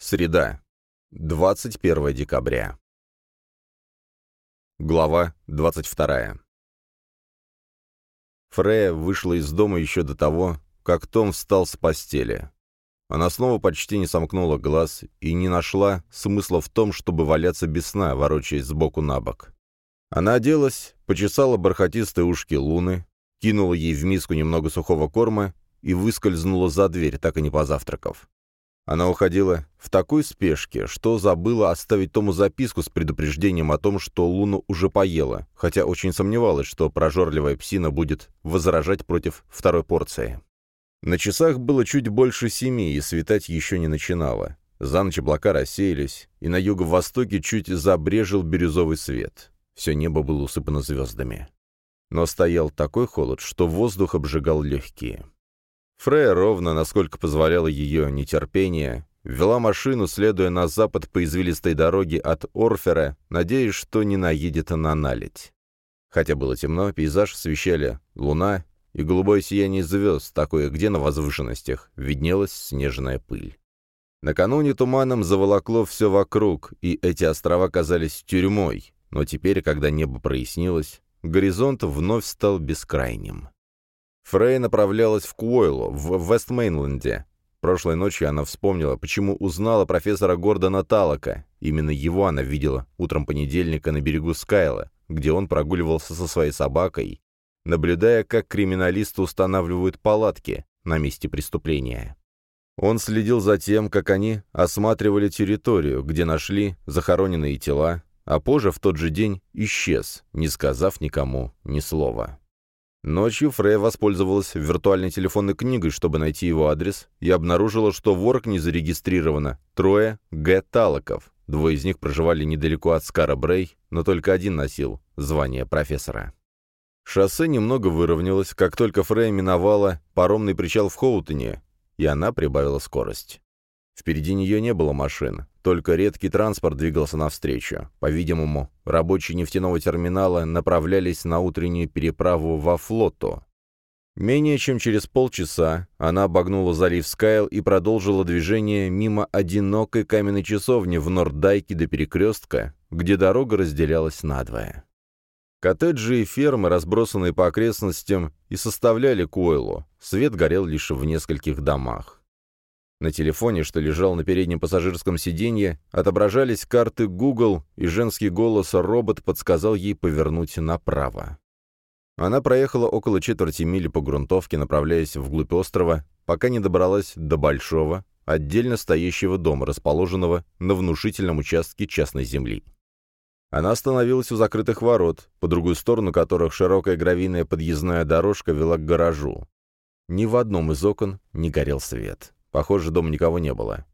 Среда. 21 декабря. Глава 22. Фрея вышла из дома еще до того, как Том встал с постели. Она снова почти не сомкнула глаз и не нашла смысла в том, чтобы валяться без сна, ворочаясь сбоку на бок. Она оделась, почесала бархатистые ушки Луны, кинула ей в миску немного сухого корма и выскользнула за дверь, так и не позавтракав. Она уходила в такой спешке, что забыла оставить Тому записку с предупреждением о том, что Луна уже поела, хотя очень сомневалась, что прожорливая псина будет возражать против второй порции. На часах было чуть больше семи, и светать еще не начинало. За ночь облака рассеялись, и на юго-востоке чуть забрежил бирюзовый свет. Все небо было усыпано звездами. Но стоял такой холод, что воздух обжигал легкие. Фрея ровно, насколько позволяло ее нетерпение, вела машину, следуя на запад по извилистой дороге от Орфера, надеясь, что не наедет на наледь. Хотя было темно, пейзаж освещали луна и голубое сияние звезд, такое где на возвышенностях виднелась снежная пыль. Накануне туманом заволокло все вокруг, и эти острова казались тюрьмой, но теперь, когда небо прояснилось, горизонт вновь стал бескрайним. Фрей направлялась в Куойлу, в Вестмейнленде. Прошлой ночью она вспомнила, почему узнала профессора Гордона Талока. Именно его она видела утром понедельника на берегу Скайла, где он прогуливался со своей собакой, наблюдая, как криминалисты устанавливают палатки на месте преступления. Он следил за тем, как они осматривали территорию, где нашли захороненные тела, а позже в тот же день исчез, не сказав никому ни слова. Ночью Фрея воспользовалась виртуальной телефонной книгой, чтобы найти его адрес, и обнаружила, что ворк не зарегистрировано. Трое Г. Талоков. Двое из них проживали недалеко от Скара Брей, но только один носил звание профессора. Шоссе немного выровнялось, как только Фрея миновала паромный причал в Хоутоне, и она прибавила скорость. Впереди нее не было машин, только редкий транспорт двигался навстречу. По-видимому, рабочие нефтяного терминала направлялись на утреннюю переправу во флоту. Менее чем через полчаса она обогнула залив Скайл и продолжила движение мимо одинокой каменной часовни в Нордайке до перекрестка, где дорога разделялась надвое. Коттеджи и фермы, разбросанные по окрестностям, и составляли Куэлу. Свет горел лишь в нескольких домах. На телефоне, что лежал на переднем пассажирском сиденье, отображались карты Google, и женский голос робот подсказал ей повернуть направо. Она проехала около четверти мили по грунтовке, направляясь вглубь острова, пока не добралась до большого, отдельно стоящего дома, расположенного на внушительном участке частной земли. Она остановилась у закрытых ворот, по другую сторону которых широкая гравийная подъездная дорожка вела к гаражу. Ни в одном из окон не горел свет. Похоже, дома никого не было.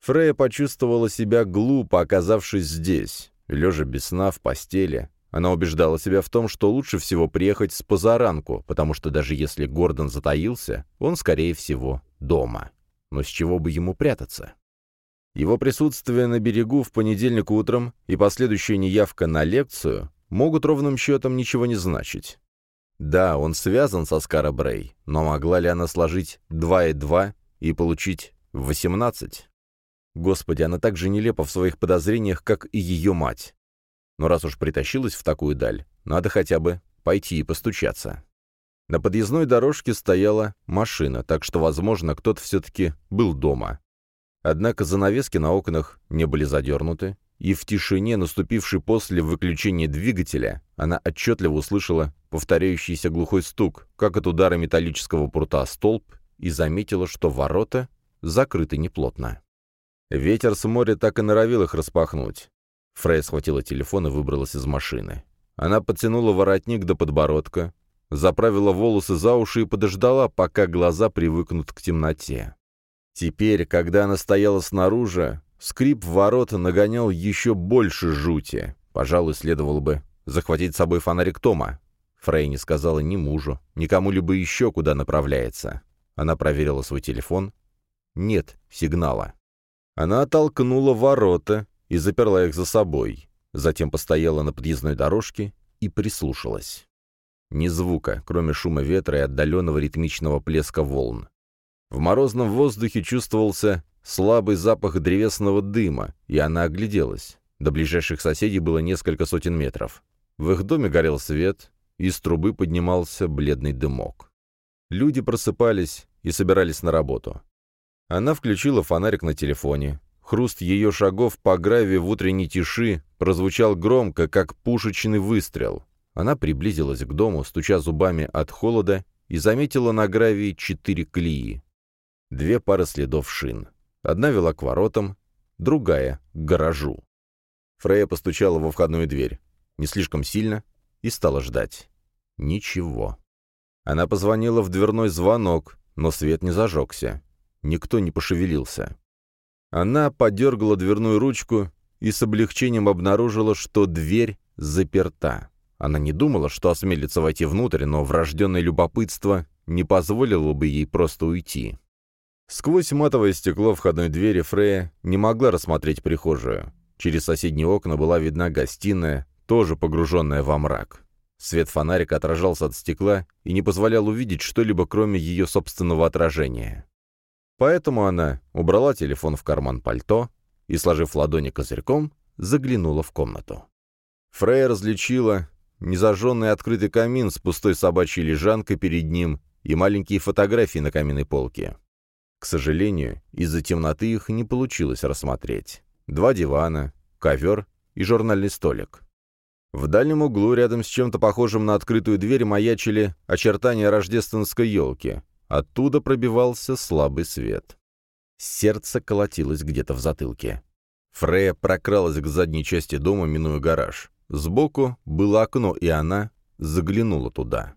Фрея почувствовала себя глупо, оказавшись здесь. Лежа без сна в постели, она убеждала себя в том, что лучше всего приехать с позаранку, потому что даже если Гордон затаился, он, скорее всего, дома. Но с чего бы ему прятаться? Его присутствие на берегу в понедельник утром и последующая неявка на лекцию могут ровным счетом ничего не значить. Да, он связан со Скара Брей, но могла ли она сложить два и два и получить 18. Господи, она так же нелепа в своих подозрениях, как и ее мать. Но раз уж притащилась в такую даль, надо хотя бы пойти и постучаться. На подъездной дорожке стояла машина, так что, возможно, кто-то все-таки был дома. Однако занавески на окнах не были задернуты, и в тишине, наступившей после выключения двигателя, она отчетливо услышала повторяющийся глухой стук, как от удара металлического прута столб и заметила, что ворота закрыты неплотно. Ветер с моря так и норовил их распахнуть. Фрей схватила телефон и выбралась из машины. Она подтянула воротник до подбородка, заправила волосы за уши и подождала, пока глаза привыкнут к темноте. Теперь, когда она стояла снаружи, скрип ворот нагонял еще больше жути. Пожалуй, следовало бы захватить с собой фонарик Тома. Фрей не сказала ни мужу, ни кому-либо еще, куда направляется. Она проверила свой телефон. Нет сигнала. Она оттолкнула ворота и заперла их за собой. Затем постояла на подъездной дорожке и прислушалась. Ни звука, кроме шума ветра и отдаленного ритмичного плеска волн. В морозном воздухе чувствовался слабый запах древесного дыма, и она огляделась. До ближайших соседей было несколько сотен метров. В их доме горел свет, из трубы поднимался бледный дымок. Люди просыпались и собирались на работу. Она включила фонарик на телефоне. Хруст ее шагов по гравии в утренней тиши прозвучал громко, как пушечный выстрел. Она приблизилась к дому, стуча зубами от холода, и заметила на гравии четыре клеи. Две пары следов шин. Одна вела к воротам, другая — к гаражу. Фрея постучала во входную дверь. Не слишком сильно, и стала ждать. Ничего. Она позвонила в дверной звонок, но свет не зажегся. Никто не пошевелился. Она подергала дверную ручку и с облегчением обнаружила, что дверь заперта. Она не думала, что осмелится войти внутрь, но врожденное любопытство не позволило бы ей просто уйти. Сквозь матовое стекло входной двери Фрея не могла рассмотреть прихожую. Через соседние окна была видна гостиная, тоже погруженная во мрак. Свет фонарика отражался от стекла и не позволял увидеть что-либо, кроме ее собственного отражения. Поэтому она убрала телефон в карман пальто и, сложив ладони козырьком, заглянула в комнату. Фрея различила незажженный открытый камин с пустой собачьей лежанкой перед ним и маленькие фотографии на каменной полке. К сожалению, из-за темноты их не получилось рассмотреть. Два дивана, ковер и журнальный столик. В дальнем углу, рядом с чем-то похожим на открытую дверь, маячили очертания рождественской елки. Оттуда пробивался слабый свет. Сердце колотилось где-то в затылке. Фрея прокралась к задней части дома, минуя гараж. Сбоку было окно, и она заглянула туда.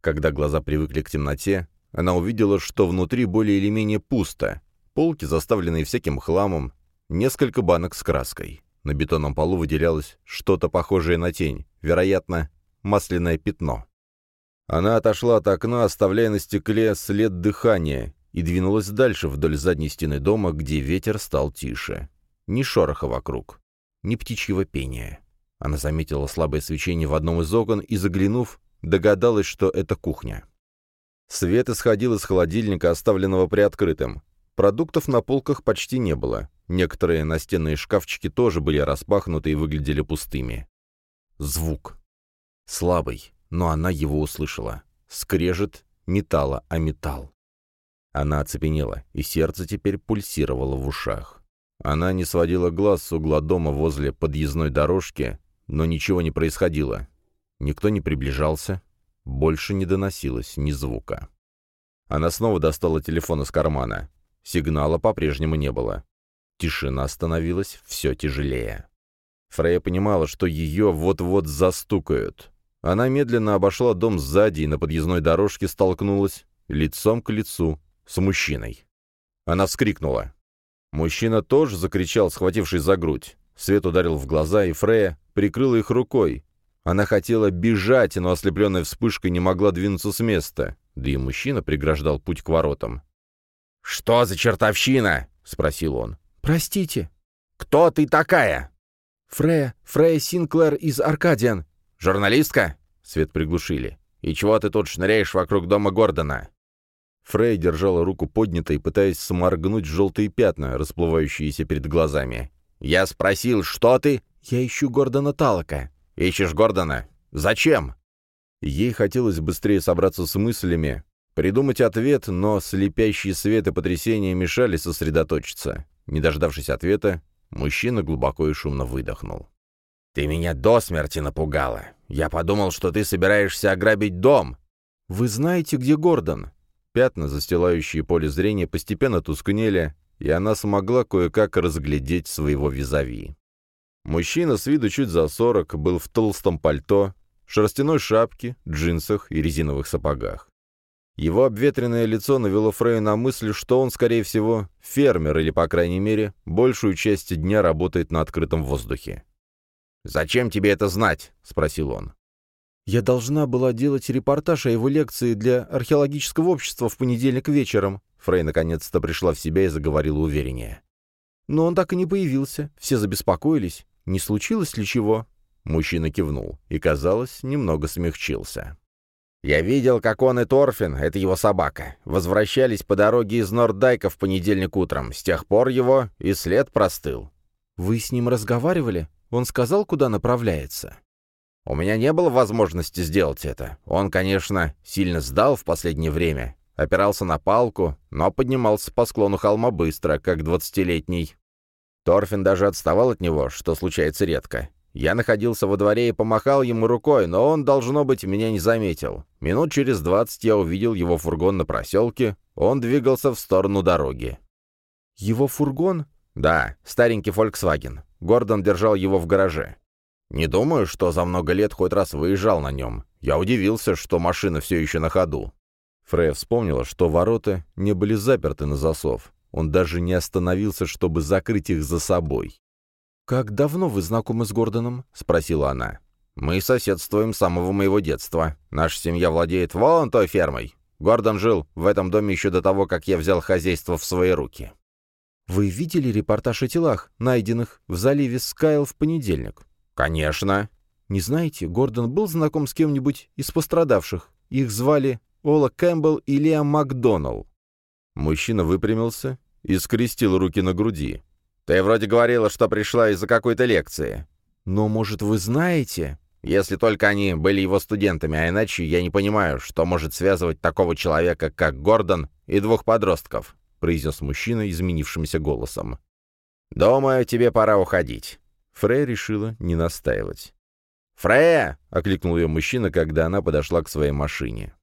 Когда глаза привыкли к темноте, она увидела, что внутри более или менее пусто. Полки, заставленные всяким хламом, несколько банок с краской. На бетонном полу выделялось что-то похожее на тень, вероятно, масляное пятно. Она отошла от окна, оставляя на стекле след дыхания, и двинулась дальше вдоль задней стены дома, где ветер стал тише. Ни шороха вокруг, ни птичьего пения. Она заметила слабое свечение в одном из окон и, заглянув, догадалась, что это кухня. Свет исходил из холодильника, оставленного приоткрытым. Продуктов на полках почти не было. Некоторые настенные шкафчики тоже были распахнуты и выглядели пустыми. Звук. Слабый, но она его услышала. Скрежет металла о металл. Она оцепенела, и сердце теперь пульсировало в ушах. Она не сводила глаз с угла дома возле подъездной дорожки, но ничего не происходило. Никто не приближался, больше не доносилось ни звука. Она снова достала телефон из кармана. Сигнала по-прежнему не было. Тишина становилась все тяжелее. Фрея понимала, что ее вот-вот застукают. Она медленно обошла дом сзади и на подъездной дорожке столкнулась лицом к лицу с мужчиной. Она вскрикнула. Мужчина тоже закричал, схватившись за грудь. Свет ударил в глаза, и Фрея прикрыла их рукой. Она хотела бежать, но ослепленная вспышкой не могла двинуться с места, да и мужчина преграждал путь к воротам. «Что за чертовщина?» — спросил он. «Простите». «Кто ты такая?» «Фрея, Фрея Синклер из Аркадиан». «Журналистка?» — свет приглушили. «И чего ты тут шныряешь вокруг дома Гордона?» Фрей держала руку поднятой, пытаясь сморгнуть желтые пятна, расплывающиеся перед глазами. «Я спросил, что ты?» «Я ищу Гордона Талока». «Ищешь Гордона? Зачем?» Ей хотелось быстрее собраться с мыслями, придумать ответ, но слепящий свет и потрясение мешали сосредоточиться. Не дождавшись ответа, мужчина глубоко и шумно выдохнул. «Ты меня до смерти напугала. Я подумал, что ты собираешься ограбить дом». «Вы знаете, где Гордон?» Пятна, застилающие поле зрения, постепенно тускнели, и она смогла кое-как разглядеть своего визави. Мужчина с виду чуть за сорок был в толстом пальто, шерстяной шапке, джинсах и резиновых сапогах. Его обветренное лицо навело Фрею на мысль, что он, скорее всего, фермер или, по крайней мере, большую часть дня работает на открытом воздухе. «Зачем тебе это знать?» — спросил он. «Я должна была делать репортаж о его лекции для археологического общества в понедельник вечером», Фрей наконец-то пришла в себя и заговорила увереннее. «Но он так и не появился. Все забеспокоились. Не случилось ли чего?» Мужчина кивнул и, казалось, немного смягчился. Я видел, как он и Торфин, это его собака, возвращались по дороге из Нордайка в понедельник утром. С тех пор его и след простыл. Вы с ним разговаривали? Он сказал, куда направляется? У меня не было возможности сделать это. Он, конечно, сильно сдал в последнее время, опирался на палку, но поднимался по склону холма быстро, как двадцатилетний. Торфин даже отставал от него, что случается редко. Я находился во дворе и помахал ему рукой, но он, должно быть, меня не заметил. Минут через двадцать я увидел его фургон на проселке, он двигался в сторону дороги. «Его фургон?» «Да, старенький Volkswagen. Гордон держал его в гараже. Не думаю, что за много лет хоть раз выезжал на нем. Я удивился, что машина все еще на ходу». Фрея вспомнила, что ворота не были заперты на засов. Он даже не остановился, чтобы закрыть их за собой. «Как давно вы знакомы с Гордоном?» — спросила она. «Мы соседствуем с самого моего детства. Наша семья владеет вон той фермой. Гордон жил в этом доме еще до того, как я взял хозяйство в свои руки». «Вы видели репортаж о телах, найденных в заливе Скайл в понедельник?» «Конечно». «Не знаете, Гордон был знаком с кем-нибудь из пострадавших? Их звали Ола Кэмпбелл и Лиам Макдоналл». Мужчина выпрямился и скрестил руки на груди. «Ты вроде говорила, что пришла из-за какой-то лекции». «Но, может, вы знаете?» «Если только они были его студентами, а иначе я не понимаю, что может связывать такого человека, как Гордон, и двух подростков», — произнес мужчина изменившимся голосом. «Думаю, тебе пора уходить». Фрея решила не настаивать. «Фрея!» — окликнул ее мужчина, когда она подошла к своей машине.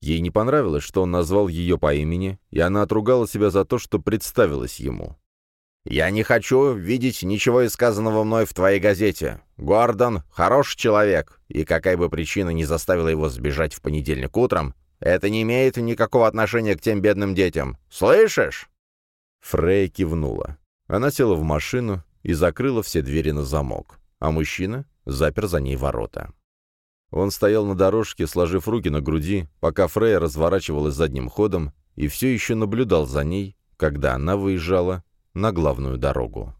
Ей не понравилось, что он назвал ее по имени, и она отругала себя за то, что представилась ему. «Я не хочу видеть ничего из сказанного мной в твоей газете. Гордон — хороший человек, и какая бы причина не заставила его сбежать в понедельник утром, это не имеет никакого отношения к тем бедным детям. Слышишь?» Фрей кивнула. Она села в машину и закрыла все двери на замок, а мужчина запер за ней ворота. Он стоял на дорожке, сложив руки на груди, пока Фрей разворачивалась задним ходом и все еще наблюдал за ней, когда она выезжала на главную дорогу.